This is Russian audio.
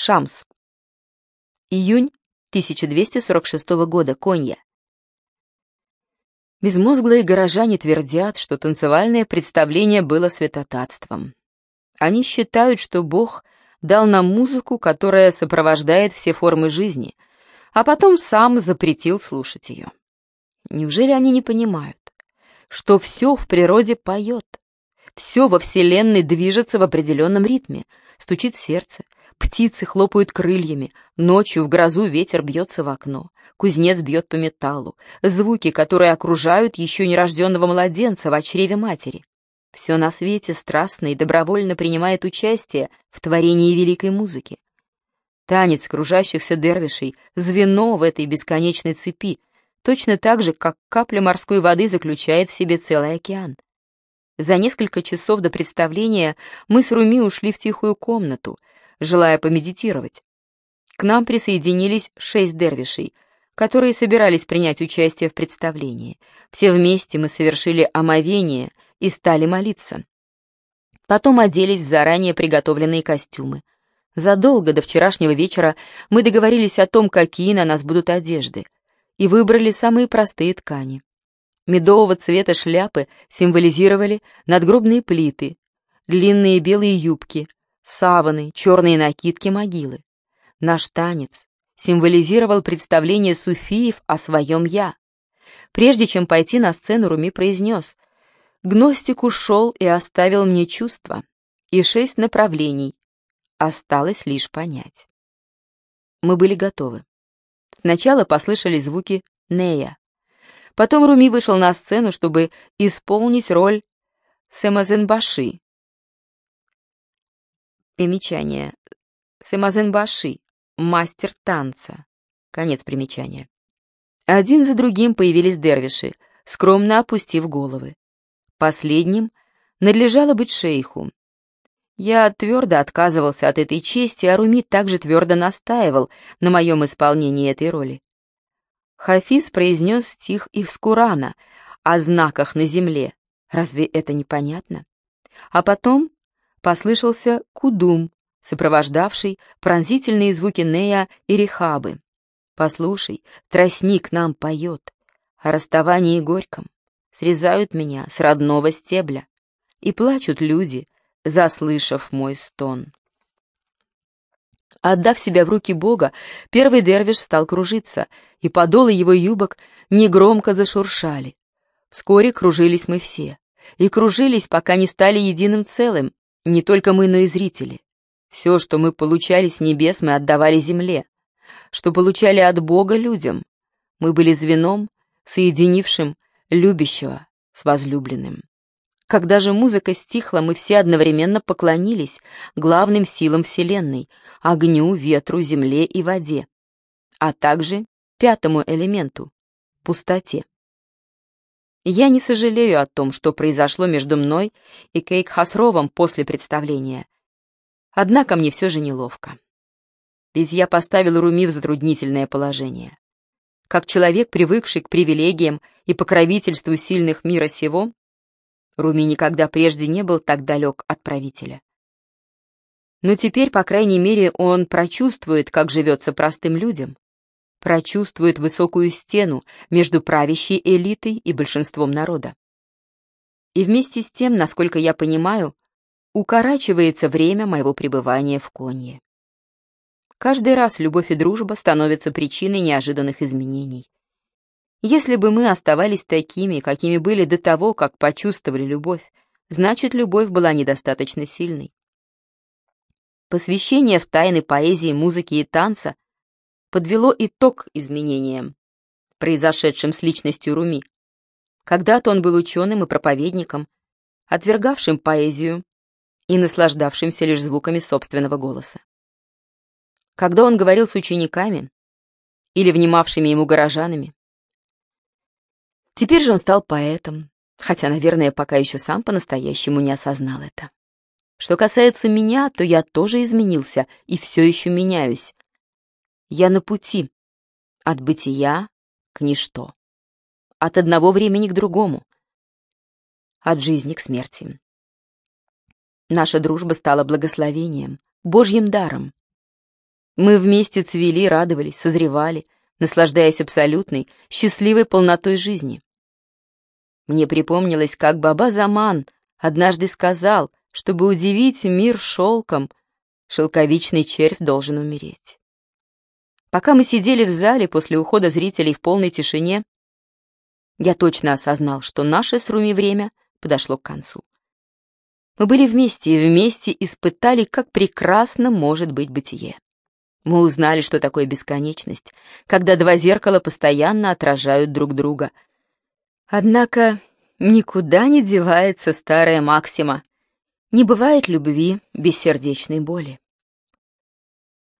Шамс. Июнь 1246 года. Конья. Безмозглые горожане твердят, что танцевальное представление было святотатством. Они считают, что Бог дал нам музыку, которая сопровождает все формы жизни, а потом сам запретил слушать ее. Неужели они не понимают, что все в природе поет, все во Вселенной движется в определенном ритме, стучит сердце, птицы хлопают крыльями, ночью в грозу ветер бьется в окно, кузнец бьет по металлу, звуки, которые окружают еще нерожденного младенца в чреве матери. Все на свете страстно и добровольно принимает участие в творении великой музыки. Танец кружащихся дервишей — звено в этой бесконечной цепи, точно так же, как капля морской воды заключает в себе целый океан. За несколько часов до представления мы с Руми ушли в тихую комнату, желая помедитировать. К нам присоединились шесть дервишей, которые собирались принять участие в представлении. Все вместе мы совершили омовение и стали молиться. Потом оделись в заранее приготовленные костюмы. Задолго до вчерашнего вечера мы договорились о том, какие на нас будут одежды, и выбрали самые простые ткани. Медового цвета шляпы символизировали надгробные плиты, длинные белые юбки, саваны, черные накидки могилы. Наш танец символизировал представление суфиев о своем «я». Прежде чем пойти на сцену, Руми произнес «Гностик ушел и оставил мне чувства и шесть направлений. Осталось лишь понять». Мы были готовы. Сначала послышались звуки «нея», Потом Руми вышел на сцену, чтобы исполнить роль Сэмазенбаши. Примечание. Сэмазенбаши. Мастер танца. Конец примечания. Один за другим появились дервиши, скромно опустив головы. Последним надлежало быть шейху. Я твердо отказывался от этой чести, а Руми также твердо настаивал на моем исполнении этой роли. Хафиз произнес стих из Курана о знаках на земле. Разве это непонятно? А потом послышался кудум, сопровождавший пронзительные звуки Нея и Рехабы. «Послушай, тростник нам поет о расставании горьком. Срезают меня с родного стебля, и плачут люди, заслышав мой стон». Отдав себя в руки Бога, первый дервиш стал кружиться, и подолы его юбок негромко зашуршали. Вскоре кружились мы все. И кружились, пока не стали единым целым, не только мы, но и зрители. Все, что мы получали с небес, мы отдавали земле. Что получали от Бога людям. Мы были звеном, соединившим любящего с возлюбленным. Когда же музыка стихла, мы все одновременно поклонились главным силам Вселенной — огню, ветру, земле и воде, а также пятому элементу — пустоте. Я не сожалею о том, что произошло между мной и Кейк Хасровым после представления. Однако мне все же неловко. Ведь я поставил Руми в затруднительное положение. Как человек, привыкший к привилегиям и покровительству сильных мира сего, Руми никогда прежде не был так далек от правителя. Но теперь, по крайней мере, он прочувствует, как живется простым людям, прочувствует высокую стену между правящей элитой и большинством народа. И вместе с тем, насколько я понимаю, укорачивается время моего пребывания в Конье. Каждый раз любовь и дружба становятся причиной неожиданных изменений. Если бы мы оставались такими, какими были до того, как почувствовали любовь, значит, любовь была недостаточно сильной. Посвящение в тайны поэзии, музыки и танца подвело итог изменениям, произошедшим с личностью Руми. Когда-то он был ученым и проповедником, отвергавшим поэзию и наслаждавшимся лишь звуками собственного голоса. Когда он говорил с учениками или внимавшими ему горожанами, Теперь же он стал поэтом, хотя, наверное, пока еще сам по-настоящему не осознал это. Что касается меня, то я тоже изменился и все еще меняюсь. Я на пути от бытия к ничто, от одного времени к другому, от жизни к смерти. Наша дружба стала благословением, Божьим даром. Мы вместе цвели, радовались, созревали, наслаждаясь абсолютной, счастливой полнотой жизни. Мне припомнилось, как Баба Заман однажды сказал, чтобы удивить мир шелком, шелковичный червь должен умереть. Пока мы сидели в зале после ухода зрителей в полной тишине, я точно осознал, что наше с Руми время подошло к концу. Мы были вместе и вместе испытали, как прекрасно может быть бытие. Мы узнали, что такое бесконечность, когда два зеркала постоянно отражают друг друга — Однако никуда не девается старая максима. Не бывает любви без сердечной боли.